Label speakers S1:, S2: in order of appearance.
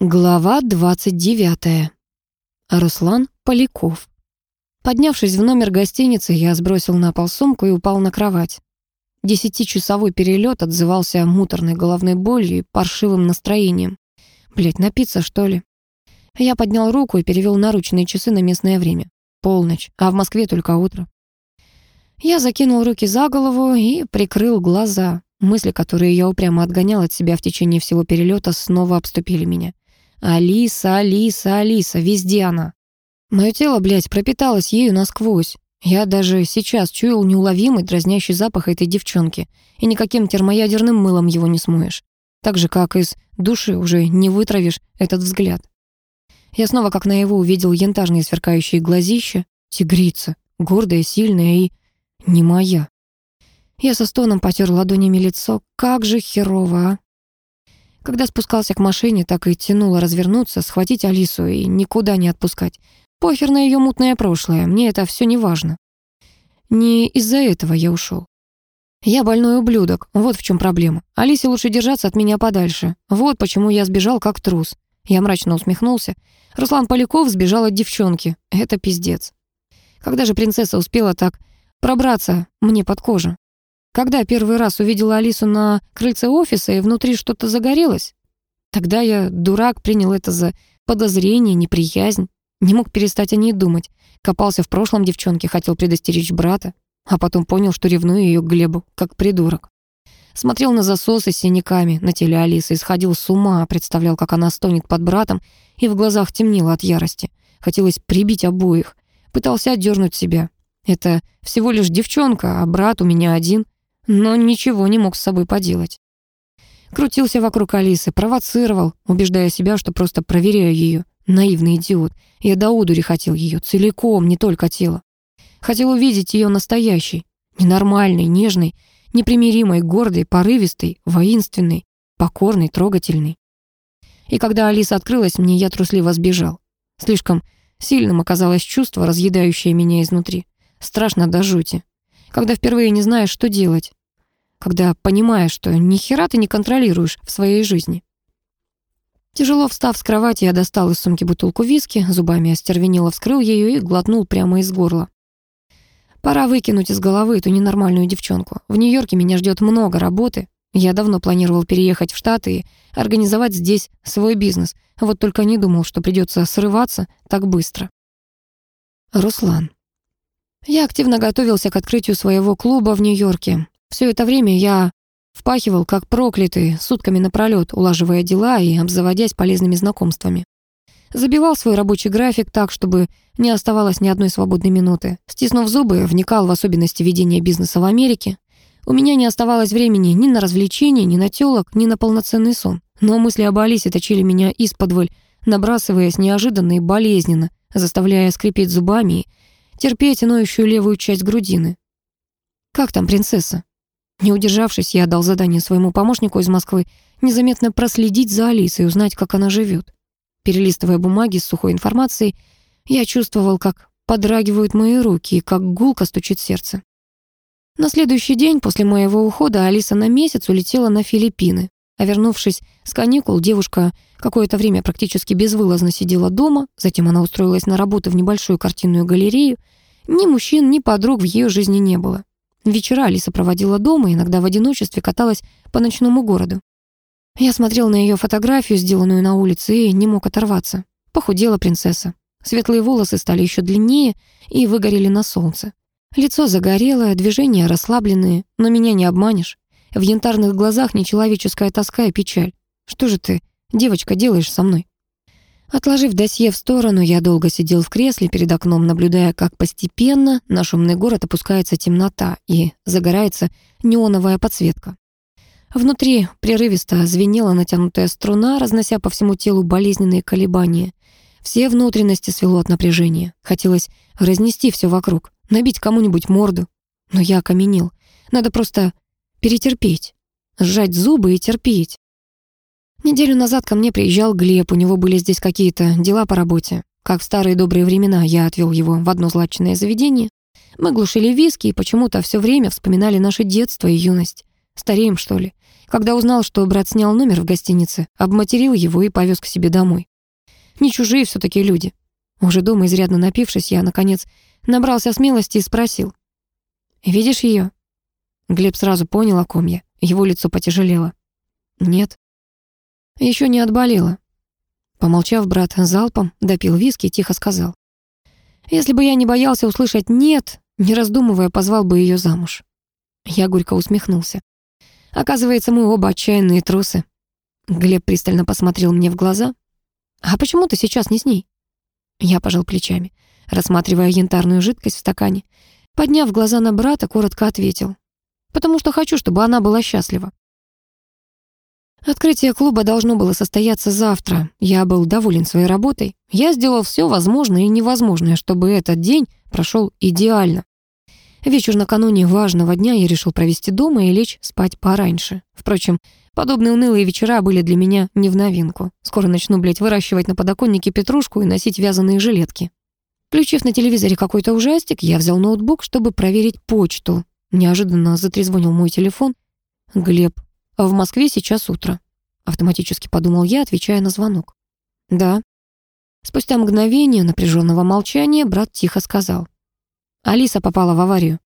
S1: Глава 29. Руслан Поляков. Поднявшись в номер гостиницы, я сбросил на пол сумку и упал на кровать. Десятичасовой перелет отзывался муторной головной болью и паршивым настроением. Блять, напиться, что ли? Я поднял руку и перевел наручные часы на местное время. Полночь, а в Москве только утро. Я закинул руки за голову и прикрыл глаза. Мысли, которые я упрямо отгонял от себя в течение всего перелета, снова обступили меня. Алиса, Алиса, Алиса, везде она. Мое тело, блядь, пропиталось ею насквозь. Я даже сейчас чуял неуловимый дразнящий запах этой девчонки, и никаким термоядерным мылом его не смоешь. Так же, как из души уже не вытравишь этот взгляд. Я снова как наяву увидел янтарные сверкающие глазища, тигрица, гордая, сильная и не моя. Я со стоном потер ладонями лицо. Как же херово, а? Когда спускался к машине, так и тянуло развернуться, схватить Алису и никуда не отпускать. Похер на ее мутное прошлое, мне это все не важно. Не из-за этого я ушел. Я больной ублюдок, вот в чем проблема. Алисе лучше держаться от меня подальше. Вот почему я сбежал как трус. Я мрачно усмехнулся. Руслан Поляков сбежал от девчонки. Это пиздец. Когда же принцесса успела так пробраться мне под кожу? Когда первый раз увидела Алису на крыльце офиса и внутри что-то загорелось, тогда я, дурак, принял это за подозрение, неприязнь. Не мог перестать о ней думать. Копался в прошлом девчонке, хотел предостеречь брата, а потом понял, что ревную ее к Глебу, как придурок. Смотрел на засосы с синяками на теле Алисы и сходил с ума, представлял, как она стонет под братом, и в глазах темнело от ярости. Хотелось прибить обоих. Пытался отдернуть себя. Это всего лишь девчонка, а брат у меня один — но ничего не мог с собой поделать. Крутился вокруг Алисы, провоцировал, убеждая себя, что просто проверяю ее. Наивный идиот. Я до одури хотел ее, целиком, не только тело. Хотел увидеть ее настоящей, ненормальной, нежной, непримиримой, гордой, порывистой, воинственной, покорной, трогательной. И когда Алиса открылась мне, я трусливо сбежал. Слишком сильным оказалось чувство, разъедающее меня изнутри. Страшно до жути. Когда впервые не знаешь, что делать когда понимаешь, что ни хера ты не контролируешь в своей жизни. Тяжело встав с кровати, я достал из сумки бутылку виски, зубами остервенело вскрыл ее и глотнул прямо из горла. Пора выкинуть из головы эту ненормальную девчонку. В Нью-Йорке меня ждет много работы. Я давно планировал переехать в Штаты и организовать здесь свой бизнес. Вот только не думал, что придется срываться так быстро. Руслан. Я активно готовился к открытию своего клуба в Нью-Йорке. Все это время я впахивал, как проклятый, сутками напролет, улаживая дела и обзаводясь полезными знакомствами. Забивал свой рабочий график так, чтобы не оставалось ни одной свободной минуты. Стиснув зубы, вникал в особенности ведения бизнеса в Америке. У меня не оставалось времени ни на развлечения, ни на тёлок, ни на полноценный сон. Но мысли об Алисе точили меня из-под набрасываясь неожиданно и болезненно, заставляя скрипеть зубами и терпеть ноющую левую часть грудины. «Как там принцесса?» Не удержавшись, я дал задание своему помощнику из Москвы незаметно проследить за Алисой и узнать, как она живет. Перелистывая бумаги с сухой информацией, я чувствовал, как подрагивают мои руки и как гулко стучит сердце. На следующий день после моего ухода Алиса на месяц улетела на Филиппины. А вернувшись с каникул, девушка какое-то время практически безвылазно сидела дома, затем она устроилась на работу в небольшую картинную галерею. Ни мужчин, ни подруг в ее жизни не было. Вечера Алиса проводила дома, иногда в одиночестве каталась по ночному городу. Я смотрел на ее фотографию, сделанную на улице, и не мог оторваться. Похудела принцесса. Светлые волосы стали еще длиннее и выгорели на солнце. Лицо загорелое, движения расслабленные, но меня не обманешь. В янтарных глазах нечеловеческая тоска и печаль. Что же ты, девочка, делаешь со мной? Отложив досье в сторону, я долго сидел в кресле перед окном, наблюдая, как постепенно на шумный город опускается темнота и загорается неоновая подсветка. Внутри прерывисто звенела натянутая струна, разнося по всему телу болезненные колебания. Все внутренности свело от напряжения. Хотелось разнести все вокруг, набить кому-нибудь морду. Но я окаменел. Надо просто перетерпеть, сжать зубы и терпеть. Неделю назад ко мне приезжал Глеб, у него были здесь какие-то дела по работе. Как в старые добрые времена я отвел его в одно злачное заведение. Мы глушили виски и почему-то все время вспоминали наше детство и юность. Стареем, что ли? Когда узнал, что брат снял номер в гостинице, обматерил его и повез к себе домой. Не чужие все таки люди. Уже дома, изрядно напившись, я, наконец, набрался смелости и спросил. «Видишь ее? Глеб сразу понял, о ком я. Его лицо потяжелело. «Нет». Еще не отболело. Помолчав, брат залпом допил виски и тихо сказал. «Если бы я не боялся услышать «нет», не раздумывая, позвал бы ее замуж». Я горько усмехнулся. Оказывается, мы оба отчаянные трусы. Глеб пристально посмотрел мне в глаза. «А почему ты сейчас не с ней?» Я пожал плечами, рассматривая янтарную жидкость в стакане. Подняв глаза на брата, коротко ответил. «Потому что хочу, чтобы она была счастлива». Открытие клуба должно было состояться завтра. Я был доволен своей работой. Я сделал все возможное и невозможное, чтобы этот день прошел идеально. Вечер накануне важного дня я решил провести дома и лечь спать пораньше. Впрочем, подобные унылые вечера были для меня не в новинку. Скоро начну, блядь, выращивать на подоконнике петрушку и носить вязаные жилетки. Включив на телевизоре какой-то ужастик, я взял ноутбук, чтобы проверить почту. Неожиданно затрезвонил мой телефон. «Глеб, в Москве сейчас утро», — автоматически подумал я, отвечая на звонок. «Да». Спустя мгновение напряженного молчания брат тихо сказал. Алиса попала в аварию.